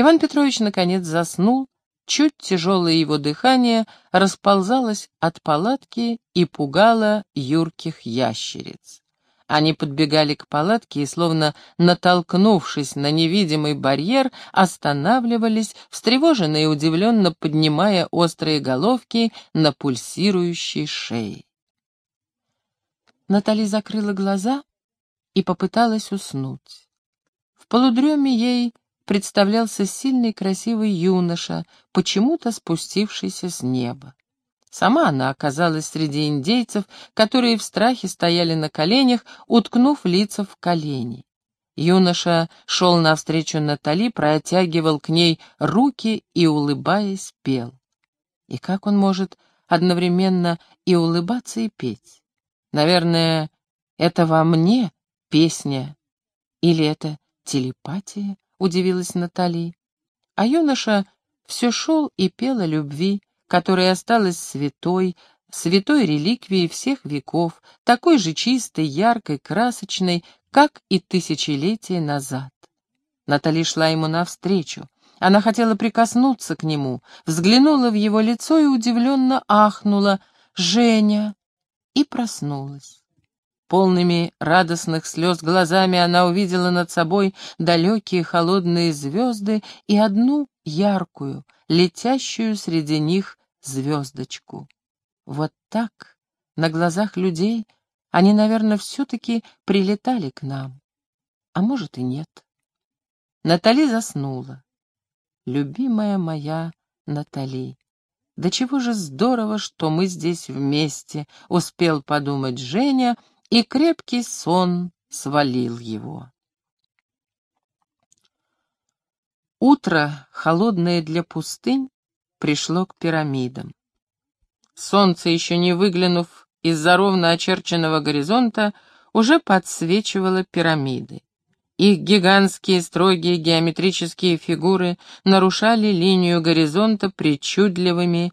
Иван Петрович наконец заснул, чуть тяжелое его дыхание расползалось от палатки и пугало юрких ящериц. Они подбегали к палатке и, словно натолкнувшись на невидимый барьер, останавливались, встревоженно и удивленно поднимая острые головки на пульсирующей шее. Натали закрыла глаза и попыталась уснуть. В полудреме ей представлялся сильный красивый юноша, почему-то спустившийся с неба. Сама она оказалась среди индейцев, которые в страхе стояли на коленях, уткнув лица в колени. Юноша шел навстречу Натали, протягивал к ней руки и, улыбаясь, пел. И как он может одновременно и улыбаться, и петь? Наверное, это во мне песня или это телепатия? Удивилась Натали. А юноша все шел и пел о любви, которая осталась святой, святой реликвией всех веков, такой же чистой, яркой, красочной, как и тысячелетия назад. Натали шла ему навстречу. Она хотела прикоснуться к нему, взглянула в его лицо и удивленно ахнула «Женя!» и проснулась. Полными радостных слез глазами она увидела над собой далекие холодные звезды и одну яркую, летящую среди них звездочку. Вот так, на глазах людей, они, наверное, все-таки прилетали к нам. А может и нет. Натали заснула. Любимая моя Натали. Да чего же здорово, что мы здесь вместе, успел подумать Женя, — и крепкий сон свалил его. Утро, холодное для пустынь, пришло к пирамидам. Солнце, еще не выглянув из-за ровно очерченного горизонта, уже подсвечивало пирамиды. Их гигантские строгие геометрические фигуры нарушали линию горизонта причудливыми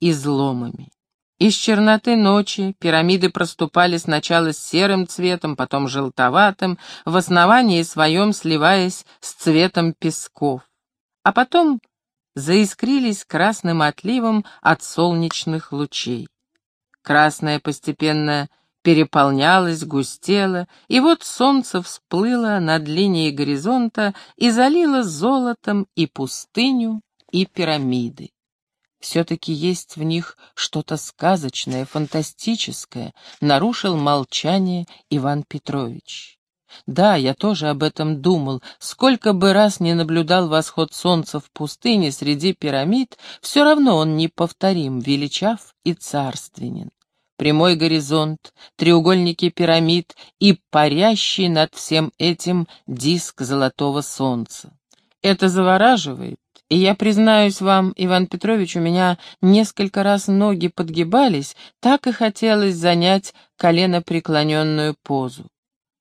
изломами. Из черноты ночи пирамиды проступали сначала с серым цветом, потом желтоватым, в основании своем сливаясь с цветом песков, а потом заискрились красным отливом от солнечных лучей. Красное постепенно переполнялось, густело, и вот солнце всплыло над линией горизонта и залило золотом и пустыню, и пирамиды. Все-таки есть в них что-то сказочное, фантастическое, нарушил молчание Иван Петрович. Да, я тоже об этом думал. Сколько бы раз не наблюдал восход солнца в пустыне среди пирамид, все равно он неповторим, величав и царственен. Прямой горизонт, треугольники пирамид и парящий над всем этим диск золотого солнца. Это завораживает, и я признаюсь вам, Иван Петрович, у меня несколько раз ноги подгибались, так и хотелось занять коленопреклоненную позу.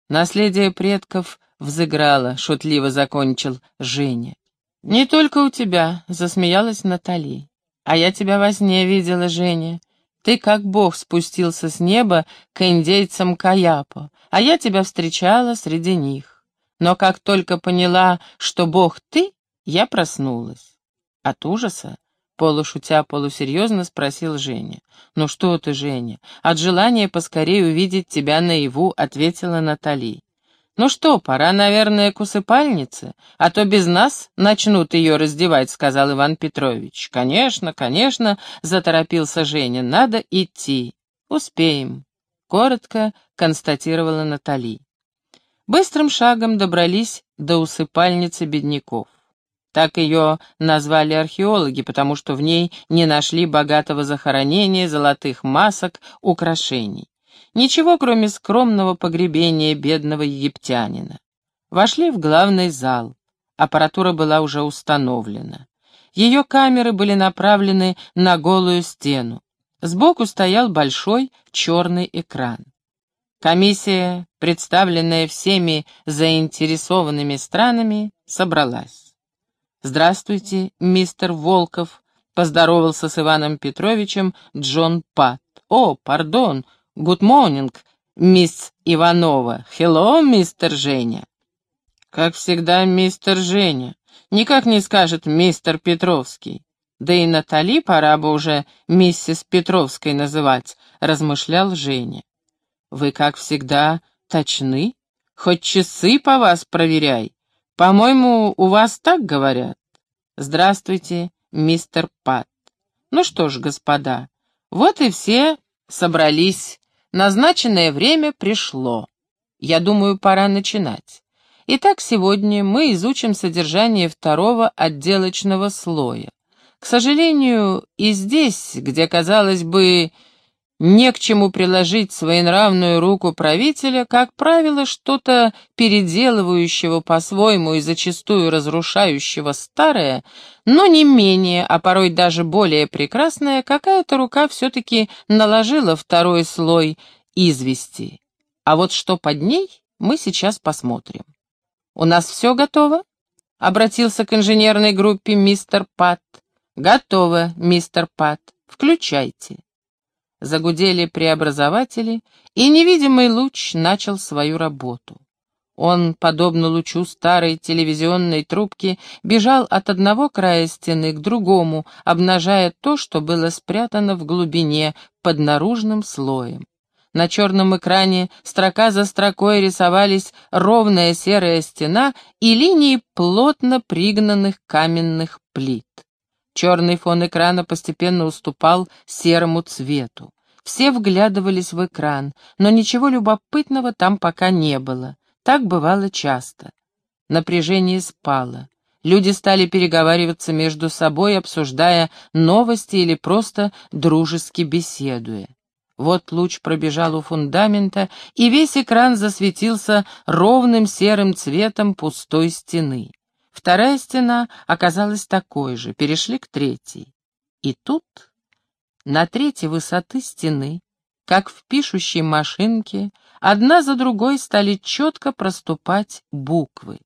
Наследие предков взыграло, шутливо закончил Женя. «Не только у тебя», — засмеялась Натали. «А я тебя во сне видела, Женя. Ты как бог спустился с неба к индейцам Каяпо, а я тебя встречала среди них. Но как только поняла, что бог ты, я проснулась. От ужаса? Полушутя, полусерьезно спросил Женя. «Ну что ты, Женя?» «От желания поскорее увидеть тебя наяву», — ответила Натали. «Ну что, пора, наверное, к усыпальнице, а то без нас начнут ее раздевать», — сказал Иван Петрович. «Конечно, конечно», — заторопился Женя, — «надо идти». «Успеем», — коротко констатировала Натали. Быстрым шагом добрались до усыпальницы бедняков. Так ее назвали археологи, потому что в ней не нашли богатого захоронения, золотых масок, украшений. Ничего, кроме скромного погребения бедного египтянина. Вошли в главный зал. Аппаратура была уже установлена. Ее камеры были направлены на голую стену. Сбоку стоял большой черный экран. Комиссия, представленная всеми заинтересованными странами, собралась. «Здравствуйте, мистер Волков», — поздоровался с Иваном Петровичем Джон Пат. «О, пардон, гуд монинг, мисс Иванова. Хелло, мистер Женя». «Как всегда, мистер Женя. Никак не скажет мистер Петровский. Да и Натали пора бы уже миссис Петровской называть, размышлял Женя. Вы, как всегда, точны? Хоть часы по вас проверяй. По-моему, у вас так говорят. Здравствуйте, мистер Пат. Ну что ж, господа, вот и все собрались. Назначенное время пришло. Я думаю, пора начинать. Итак, сегодня мы изучим содержание второго отделочного слоя. К сожалению, и здесь, где, казалось бы, не к чему приложить своенравную руку правителя, как правило, что-то переделывающего по-своему и зачастую разрушающего старое, но не менее, а порой даже более прекрасное, какая-то рука все-таки наложила второй слой извести. А вот что под ней, мы сейчас посмотрим. «У нас все готово?» — обратился к инженерной группе мистер Пат. «Готово, мистер Пат. Включайте». Загудели преобразователи, и невидимый луч начал свою работу. Он, подобно лучу старой телевизионной трубки, бежал от одного края стены к другому, обнажая то, что было спрятано в глубине под наружным слоем. На черном экране строка за строкой рисовались ровная серая стена и линии плотно пригнанных каменных плит. Черный фон экрана постепенно уступал серому цвету. Все вглядывались в экран, но ничего любопытного там пока не было. Так бывало часто. Напряжение спало. Люди стали переговариваться между собой, обсуждая новости или просто дружески беседуя. Вот луч пробежал у фундамента, и весь экран засветился ровным серым цветом пустой стены. Вторая стена оказалась такой же, перешли к третьей. И тут, на третьей высоты стены, как в пишущей машинке, одна за другой стали четко проступать буквы.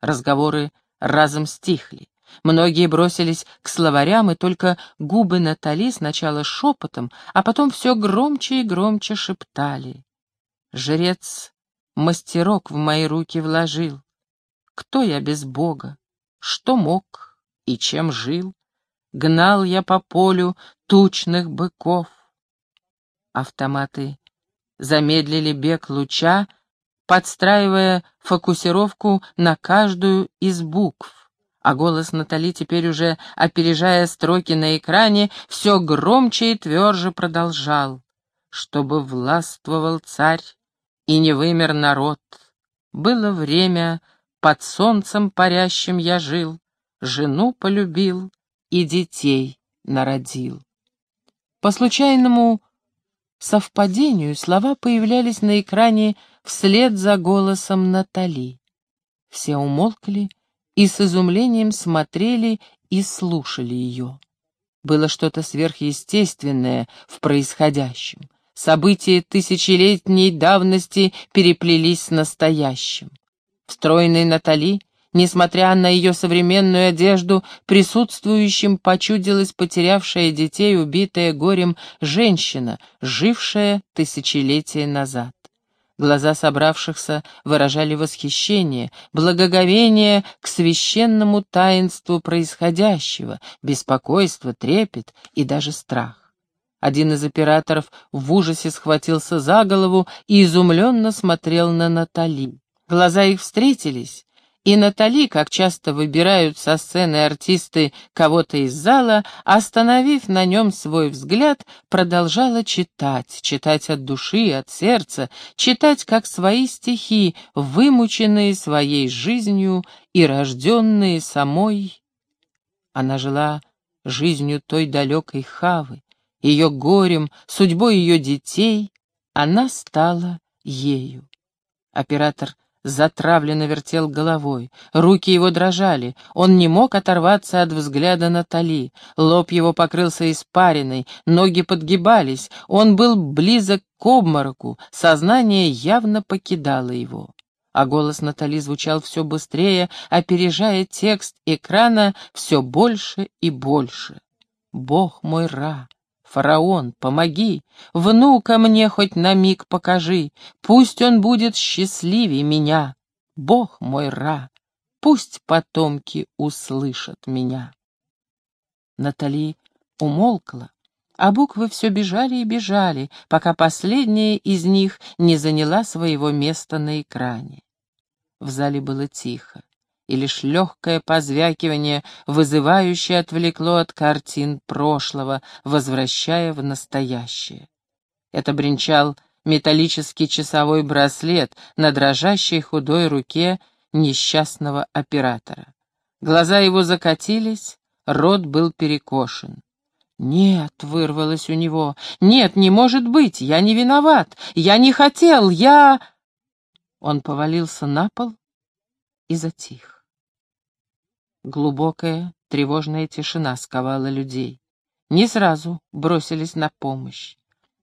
Разговоры разом стихли. Многие бросились к словарям, и только губы Натали сначала шепотом, а потом все громче и громче шептали. Жрец мастерок в мои руки вложил. Кто я без Бога? Что мог и чем жил? Гнал я по полю тучных быков. Автоматы замедлили бег луча, подстраивая фокусировку на каждую из букв. А голос Натали, теперь уже опережая строки на экране, все громче и тверже продолжал. Чтобы властвовал царь и не вымер народ. Было время под солнцем парящим я жил, жену полюбил и детей народил. По случайному совпадению слова появлялись на экране вслед за голосом Натали. Все умолкли и с изумлением смотрели и слушали ее. Было что-то сверхъестественное в происходящем. События тысячелетней давности переплелись с настоящим. Стройной Натали, несмотря на ее современную одежду, присутствующим почудилась потерявшая детей, убитая горем женщина, жившая тысячелетия назад. Глаза собравшихся выражали восхищение, благоговение к священному таинству происходящего, беспокойство, трепет и даже страх. Один из операторов в ужасе схватился за голову и изумленно смотрел на Натали. Глаза их встретились, и Натали, как часто выбирают со сцены артисты кого-то из зала, остановив на нем свой взгляд, продолжала читать, читать от души от сердца, читать как свои стихи, вымученные своей жизнью и рожденные самой. Она жила жизнью той далекой Хавы, ее горем, судьбой ее детей, она стала ею. Оператор затравленно вертел головой. Руки его дрожали. Он не мог оторваться от взгляда Натали. Лоб его покрылся испариной, ноги подгибались. Он был близок к обмороку. Сознание явно покидало его. А голос Натали звучал все быстрее, опережая текст экрана все больше и больше. «Бог мой Ра! Фараон, помоги, внука мне хоть на миг покажи, пусть он будет счастливее меня. Бог мой Ра, пусть потомки услышат меня. Натали умолкла, а буквы все бежали и бежали, пока последняя из них не заняла своего места на экране. В зале было тихо, и лишь легкое позвякивание, вызывающее, отвлекло от картин прошлого, возвращая в настоящее. Это бренчал металлический часовой браслет на дрожащей худой руке несчастного оператора. Глаза его закатились, рот был перекошен. «Нет», — вырвалось у него, — «нет, не может быть, я не виноват, я не хотел, я...» Он повалился на пол и затих. Глубокая, тревожная тишина сковала людей. Не сразу бросились на помощь.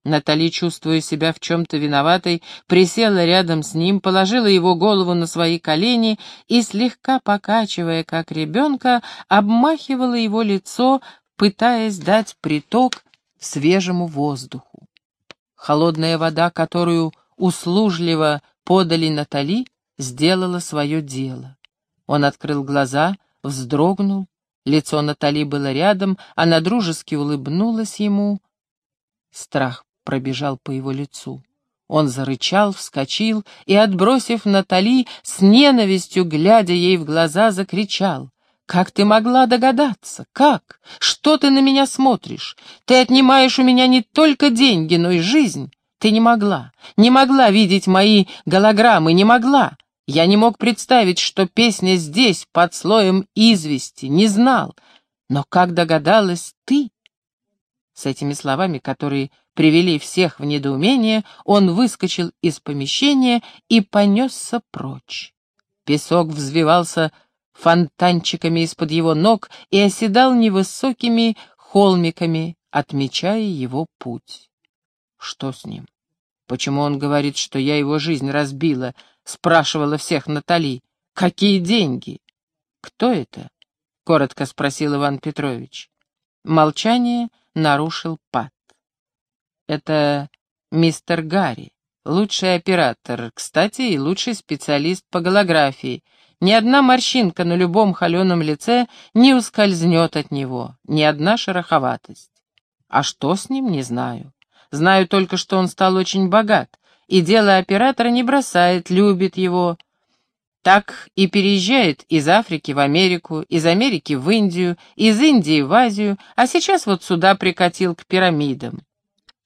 Натали, чувствуя себя в чем-то виноватой, присела рядом с ним, положила его голову на свои колени и, слегка покачивая, как ребенка, обмахивала его лицо, пытаясь дать приток свежему воздуху. Холодная вода, которую услужливо подали Натали, сделала свое дело. Он открыл глаза, вздрогнул, лицо Натали было рядом, она дружески улыбнулась ему. Страх пробежал по его лицу. Он зарычал, вскочил и, отбросив Натали, с ненавистью, глядя ей в глаза, закричал. «Как ты могла догадаться? Как? Что ты на меня смотришь? Ты отнимаешь у меня не только деньги, но и жизнь. Ты не могла, не могла видеть мои голограммы, не могла. Я не мог представить, что песня здесь, под слоем извести, не знал. Но как догадалась ты?» С этими словами, которые привели всех в недоумение, он выскочил из помещения и понесся прочь. Песок взвивался фонтанчиками из-под его ног и оседал невысокими холмиками, отмечая его путь. Что с ним? Почему он говорит, что я его жизнь разбила? Спрашивала всех Натали. Какие деньги? Кто это? Коротко спросил Иван Петрович. Молчание нарушил Пат. Это мистер Гарри, лучший оператор, кстати, и лучший специалист по голографии. Ни одна морщинка на любом холеном лице не ускользнет от него, ни одна шероховатость. А что с ним, не знаю. Знаю только, что он стал очень богат, и дело оператора не бросает, любит его. Так и переезжает из Африки в Америку, из Америки в Индию, из Индии в Азию, а сейчас вот сюда прикатил к пирамидам.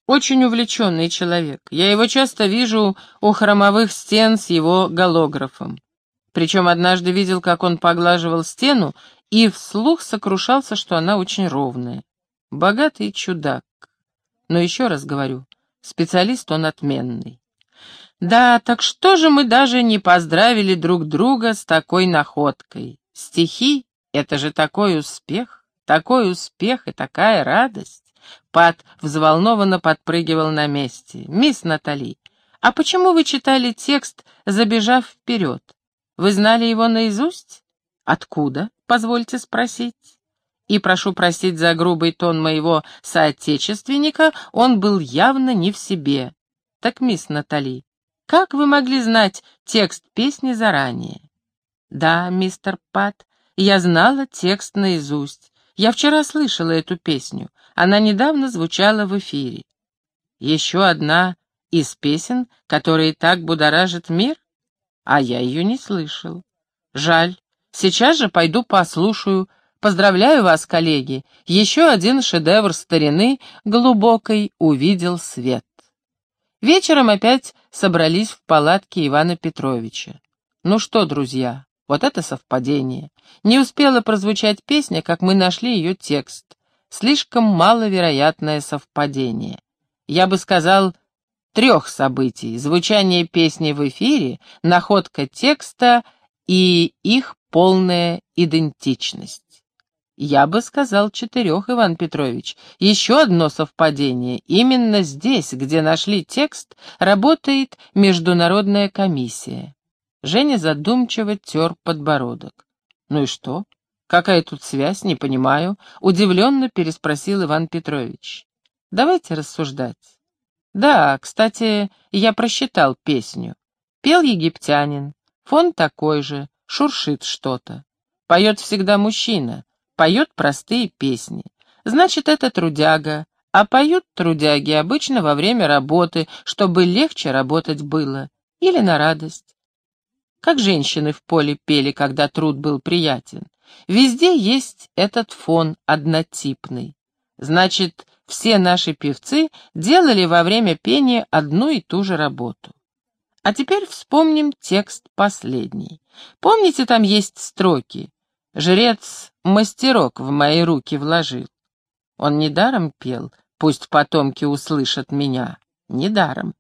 Очень увлеченный человек. Я его часто вижу у хромовых стен с его голографом. Причем однажды видел, как он поглаживал стену и вслух сокрушался, что она очень ровная. Богатый чудак. Но еще раз говорю, специалист он отменный. Да, так что же мы даже не поздравили друг друга с такой находкой? Стихи — это же такой успех, такой успех и такая радость. Пат взволнованно подпрыгивал на месте. «Мисс Натали, а почему вы читали текст, забежав вперед? Вы знали его наизусть? Откуда, позвольте спросить?» И прошу простить за грубый тон моего соотечественника, он был явно не в себе. Так, мисс Натали, как вы могли знать текст песни заранее? Да, мистер Пат, я знала текст наизусть. Я вчера слышала эту песню. Она недавно звучала в эфире. Еще одна из песен, которые так будоражат мир? А я ее не слышал. Жаль. Сейчас же пойду послушаю. Поздравляю вас, коллеги. Еще один шедевр старины глубокой увидел свет. Вечером опять собрались в палатке Ивана Петровича. Ну что, друзья, вот это совпадение. Не успела прозвучать песня, как мы нашли ее текст. Слишком маловероятное совпадение. Я бы сказал, трех событий. Звучание песни в эфире, находка текста и их полная идентичность. Я бы сказал четырех, Иван Петрович. Еще одно совпадение. Именно здесь, где нашли текст, работает международная комиссия. Женя задумчиво тер подбородок. Ну и что? «Какая тут связь? Не понимаю», — удивленно переспросил Иван Петрович. «Давайте рассуждать». «Да, кстати, я просчитал песню. Пел египтянин, фон такой же, шуршит что-то. Поет всегда мужчина, поет простые песни. Значит, это трудяга, а поют трудяги обычно во время работы, чтобы легче работать было, или на радость. Как женщины в поле пели, когда труд был приятен. Везде есть этот фон однотипный. Значит, все наши певцы делали во время пения одну и ту же работу. А теперь вспомним текст последний. Помните, там есть строки «Жрец мастерок в мои руки вложил». Он недаром пел «Пусть потомки услышат меня». Недаром.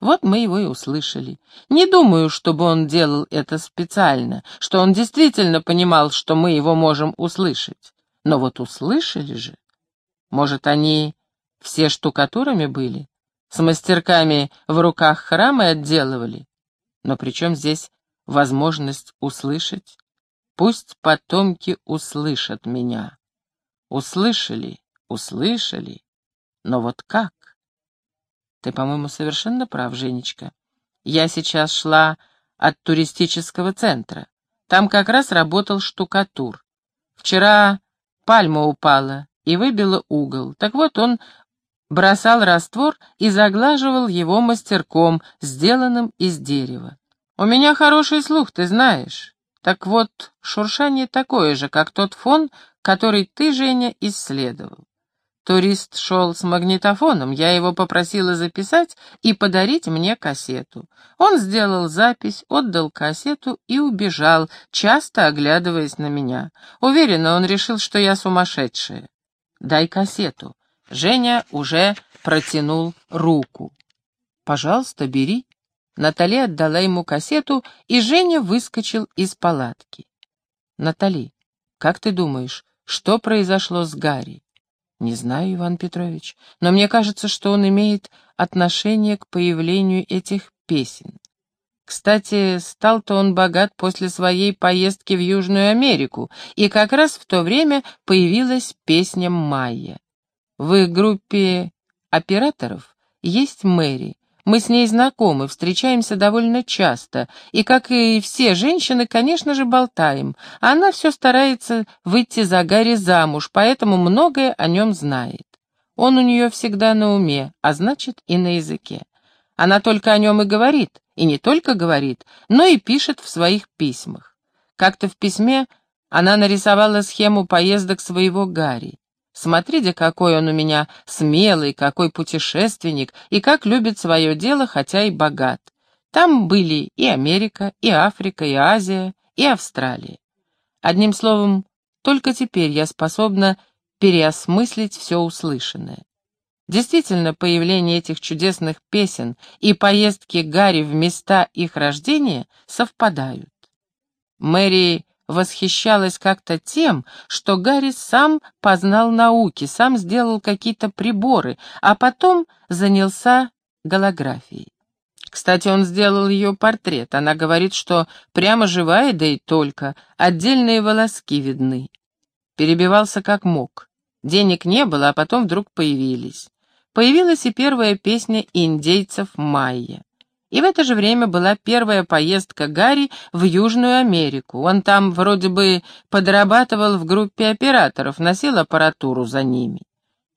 Вот мы его и услышали. Не думаю, чтобы он делал это специально, что он действительно понимал, что мы его можем услышать. Но вот услышали же. Может, они все штукатурами были? С мастерками в руках храмы отделывали? Но при чем здесь возможность услышать? Пусть потомки услышат меня. Услышали, услышали. Но вот как? Ты, по-моему, совершенно прав, Женечка. Я сейчас шла от туристического центра. Там как раз работал штукатур. Вчера пальма упала и выбила угол. Так вот он бросал раствор и заглаживал его мастерком, сделанным из дерева. У меня хороший слух, ты знаешь. Так вот, шуршание такое же, как тот фон, который ты, Женя, исследовал. Турист шел с магнитофоном, я его попросила записать и подарить мне кассету. Он сделал запись, отдал кассету и убежал, часто оглядываясь на меня. Уверена, он решил, что я сумасшедшая. «Дай кассету». Женя уже протянул руку. «Пожалуйста, бери». Натали отдала ему кассету, и Женя выскочил из палатки. «Натали, как ты думаешь, что произошло с Гарри?» Не знаю, Иван Петрович, но мне кажется, что он имеет отношение к появлению этих песен. Кстати, стал-то он богат после своей поездки в Южную Америку, и как раз в то время появилась песня «Майя». В их группе операторов есть Мэри, мы с ней знакомы, встречаемся довольно часто, и, как и все женщины, конечно же, болтаем. Она все старается выйти за Гарри замуж, поэтому многое о нем знает. Он у нее всегда на уме, а значит и на языке. Она только о нем и говорит, и не только говорит, но и пишет в своих письмах. Как-то в письме она нарисовала схему поездок своего Гарри. Смотрите, какой он у меня смелый, какой путешественник, и как любит свое дело, хотя и богат. Там были и Америка, и Африка, и Азия, и Австралия. Одним словом, только теперь я способна переосмыслить все услышанное. Действительно, появление этих чудесных песен и поездки Гарри в места их рождения совпадают. Мэри восхищалась как-то тем, что Гарри сам познал науки, сам сделал какие-то приборы, а потом занялся голографией. Кстати, он сделал ее портрет. Она говорит, что прямо живая, да и только, отдельные волоски видны. Перебивался как мог. Денег не было, а потом вдруг появились. Появилась и первая песня индейцев «Майя». И в это же время была первая поездка Гарри в Южную Америку. Он там вроде бы подрабатывал в группе операторов, носил аппаратуру за ними.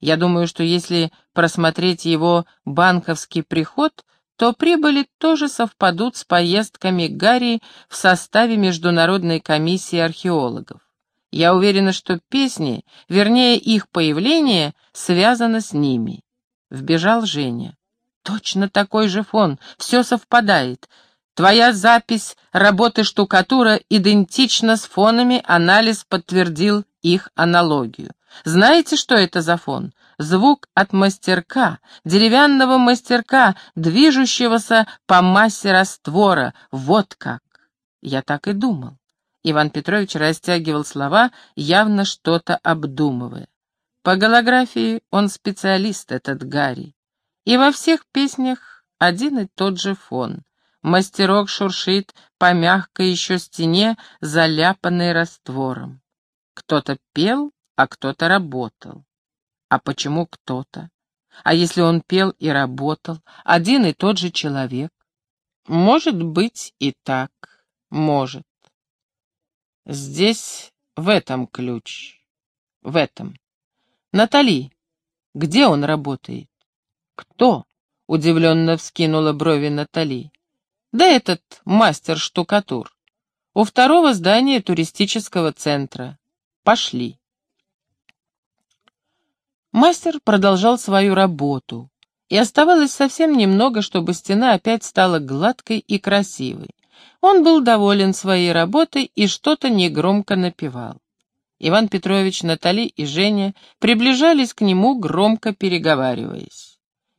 Я думаю, что если просмотреть его банковский приход, то прибыли тоже совпадут с поездками Гарри в составе Международной комиссии археологов. Я уверена, что песни, вернее их появление, связано с ними. Вбежал Женя. Точно такой же фон, все совпадает. Твоя запись работы штукатура идентична с фонами, анализ подтвердил их аналогию. Знаете, что это за фон? Звук от мастерка, деревянного мастерка, движущегося по массе раствора. Вот как. Я так и думал. Иван Петрович растягивал слова, явно что-то обдумывая. По голографии он специалист, этот Гарри. И во всех песнях один и тот же фон. Мастерок шуршит по мягкой еще стене, заляпанной раствором. Кто-то пел, а кто-то работал. А почему кто-то? А если он пел и работал, один и тот же человек? Может быть и так, может. Здесь, в этом ключ. В этом. Натали, где он работает? Кто? Удивленно вскинула брови Натали. Да этот мастер-штукатур. У второго здания туристического центра. Пошли. Мастер продолжал свою работу, и оставалось совсем немного, чтобы стена опять стала гладкой и красивой. Он был доволен своей работой и что-то негромко напевал. Иван Петрович, Натали и Женя приближались к нему, громко переговариваясь.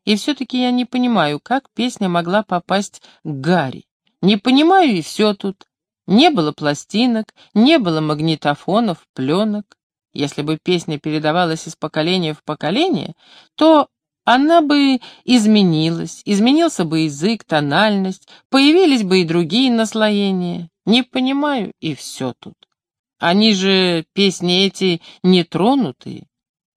И все-таки я не понимаю, как песня могла попасть к Гарри. Не понимаю, и все тут. Не было пластинок, не было магнитофонов, пленок. Если бы песня передавалась из поколения в поколение, то она бы изменилась, изменился бы язык, тональность, появились бы и другие наслоения. Не понимаю, и все тут. Они же, песни эти, нетронутые.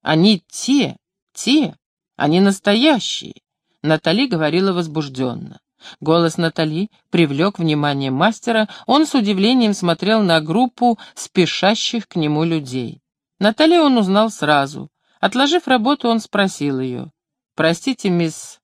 Они те, те, они настоящие. Натали говорила возбужденно. Голос Натали привлек внимание мастера, он с удивлением смотрел на группу спешащих к нему людей. Натали он узнал сразу. Отложив работу, он спросил ее. «Простите, мисс...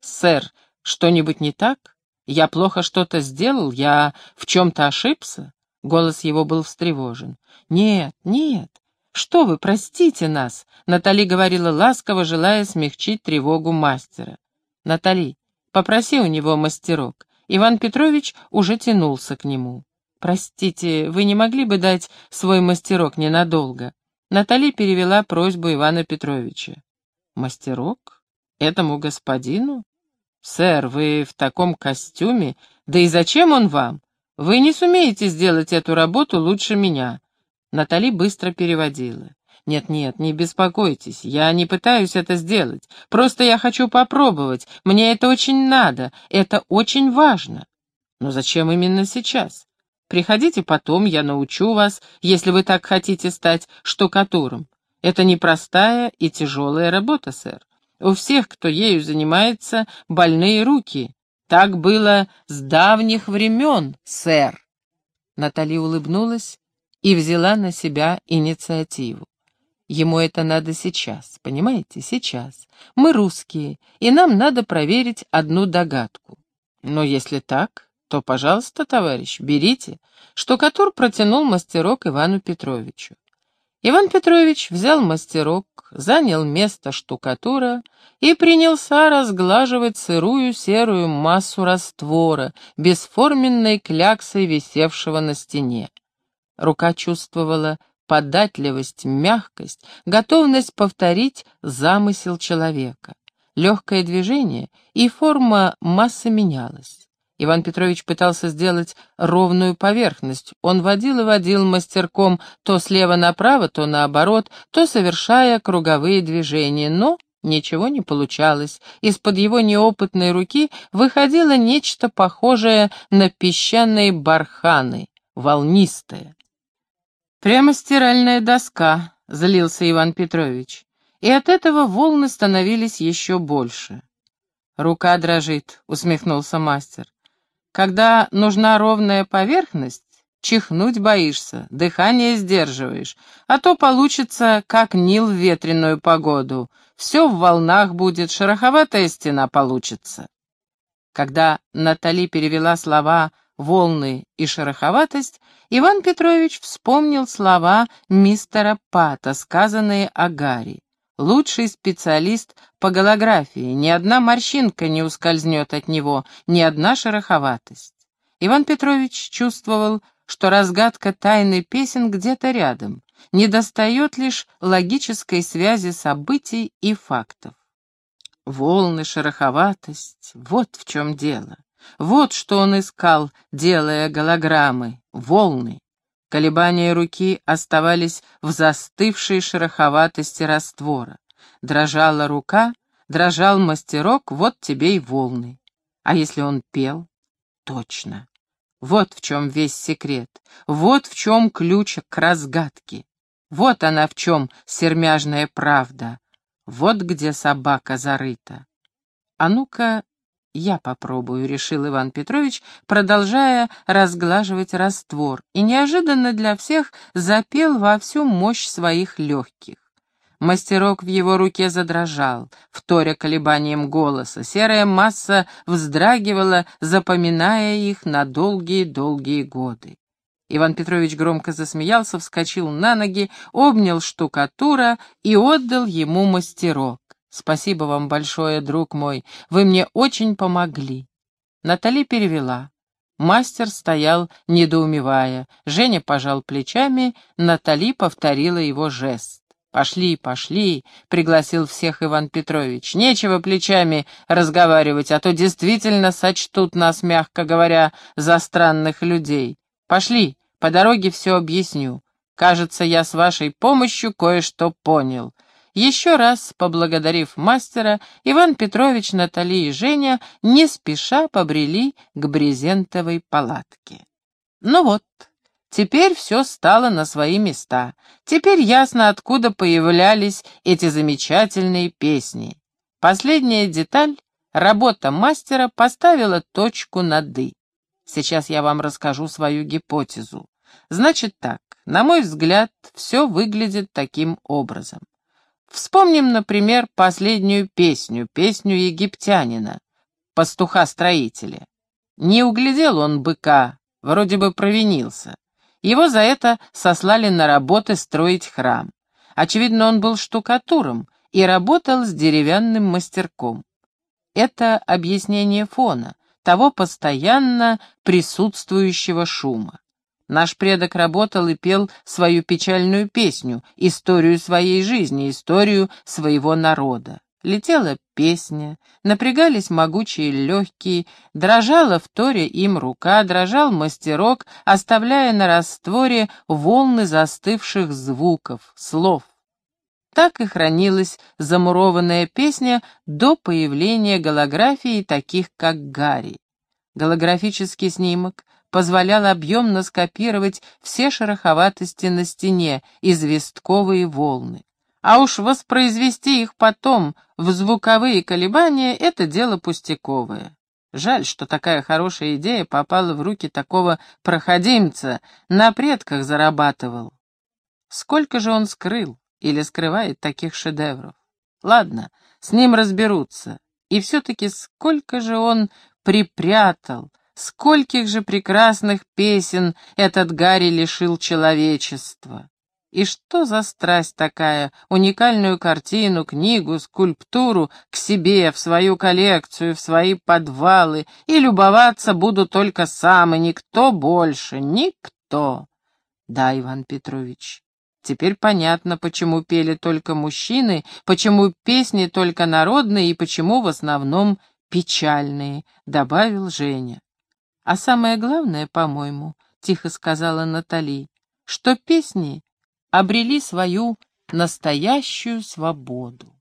Сэр, что-нибудь не так? Я плохо что-то сделал? Я в чем-то ошибся?» Голос его был встревожен. «Нет, нет. Что вы, простите нас!» Натали говорила ласково, желая смягчить тревогу мастера. «Натали, попроси у него мастерок». Иван Петрович уже тянулся к нему. «Простите, вы не могли бы дать свой мастерок ненадолго?» Натали перевела просьбу Ивана Петровича. «Мастерок?» Этому господину? Сэр, вы в таком костюме? Да и зачем он вам? Вы не сумеете сделать эту работу лучше меня. Натали быстро переводила. «Нет-нет, не беспокойтесь, я не пытаюсь это сделать. Просто я хочу попробовать. Мне это очень надо, это очень важно». «Но зачем именно сейчас? Приходите потом, я научу вас, если вы так хотите стать штукатуром. Это непростая и тяжелая работа, сэр. У всех, кто ею занимается, больные руки. Так было с давних времен, сэр. Натали улыбнулась и взяла на себя инициативу. Ему это надо сейчас, понимаете, сейчас. Мы русские, и нам надо проверить одну догадку. Но если так, то, пожалуйста, товарищ, берите. Штукатур протянул мастерок Ивану Петровичу. Иван Петрович взял мастерок, занял место штукатура и принялся разглаживать сырую серую массу раствора, бесформенной кляксой висевшего на стене. Рука чувствовала податливость, мягкость, готовность повторить замысел человека. Легкое движение, и форма массы менялась. Иван Петрович пытался сделать ровную поверхность. Он водил и водил мастерком то слева направо, то наоборот, то совершая круговые движения, но ничего не получалось. Из-под его неопытной руки выходило нечто похожее на песчаные барханы, волнистое. «Прямо стиральная доска», — злился Иван Петрович. И от этого волны становились еще больше. «Рука дрожит», — усмехнулся мастер. Когда нужна ровная поверхность, чихнуть боишься, дыхание сдерживаешь, а то получится, как Нил в ветреную погоду. Все в волнах будет, шероховатая стена получится. Когда Натали перевела слова «волны» и «шероховатость», Иван Петрович вспомнил слова мистера Пата, сказанные о Гарри лучший специалист по голографии, ни одна морщинка не ускользнет от него, ни одна шероховатость. Иван Петрович чувствовал, что разгадка тайны песен где-то рядом, недостает лишь логической связи событий и фактов. Волны, шероховатость — вот в чем дело. Вот что он искал, делая голограммы, волны. Колебания руки оставались в застывшей шероховатости раствора. Дрожала рука, дрожал мастерок, вот тебе и волны. А если он пел? Точно. Вот в чем весь секрет, вот в чем ключ к разгадке. Вот она в чем сермяжная правда, вот где собака зарыта. А ну-ка, «Я попробую», — решил Иван Петрович, продолжая разглаживать раствор, и неожиданно для всех запел во всю мощь своих легких. Мастерок в его руке задрожал, вторя колебанием голоса. Серая масса вздрагивала, запоминая их на долгие-долгие годы. Иван Петрович громко засмеялся, вскочил на ноги, обнял штукатура и отдал ему мастерок. «Спасибо вам большое, друг мой, вы мне очень помогли». Натали перевела. Мастер стоял, недоумевая. Женя пожал плечами, Натали повторила его жест. «Пошли, пошли», — пригласил всех Иван Петрович. «Нечего плечами разговаривать, а то действительно сочтут нас, мягко говоря, за странных людей. Пошли, по дороге все объясню. Кажется, я с вашей помощью кое-что понял». Еще раз поблагодарив мастера, Иван Петрович, Натали и Женя не спеша побрели к брезентовой палатке. Ну вот, теперь все стало на свои места. Теперь ясно, откуда появлялись эти замечательные песни. Последняя деталь — работа мастера поставила точку над «и». Сейчас я вам расскажу свою гипотезу. Значит так, на мой взгляд, все выглядит таким образом. Вспомним, например, последнюю песню, песню египтянина, пастуха-строителя. Не углядел он быка, вроде бы провинился. Его за это сослали на работы строить храм. Очевидно, он был штукатуром и работал с деревянным мастерком. Это объяснение фона, того постоянно присутствующего шума. Наш предок работал и пел свою печальную песню, историю своей жизни, историю своего народа. Летела песня, напрягались могучие легкие, дрожала в торе им рука, дрожал мастерок, оставляя на растворе волны застывших звуков, слов. Так и хранилась замурованная песня до появления голографии таких, как Гарри. Голографический снимок позволял объемно скопировать все шероховатости на стене, известковые волны. А уж воспроизвести их потом в звуковые колебания — это дело пустяковое. Жаль, что такая хорошая идея попала в руки такого проходимца, на предках зарабатывал. Сколько же он скрыл или скрывает таких шедевров? Ладно, с ним разберутся. И все-таки сколько же он припрятал, Скольких же прекрасных песен этот Гарри лишил человечества! И что за страсть такая, уникальную картину, книгу, скульптуру к себе, в свою коллекцию, в свои подвалы, и любоваться буду только сам, и никто больше, никто. Да, Иван Петрович, теперь понятно, почему пели только мужчины, почему песни только народные и почему в основном печальные, добавил Женя. А самое главное, по-моему, — тихо сказала Натали, — что песни обрели свою настоящую свободу.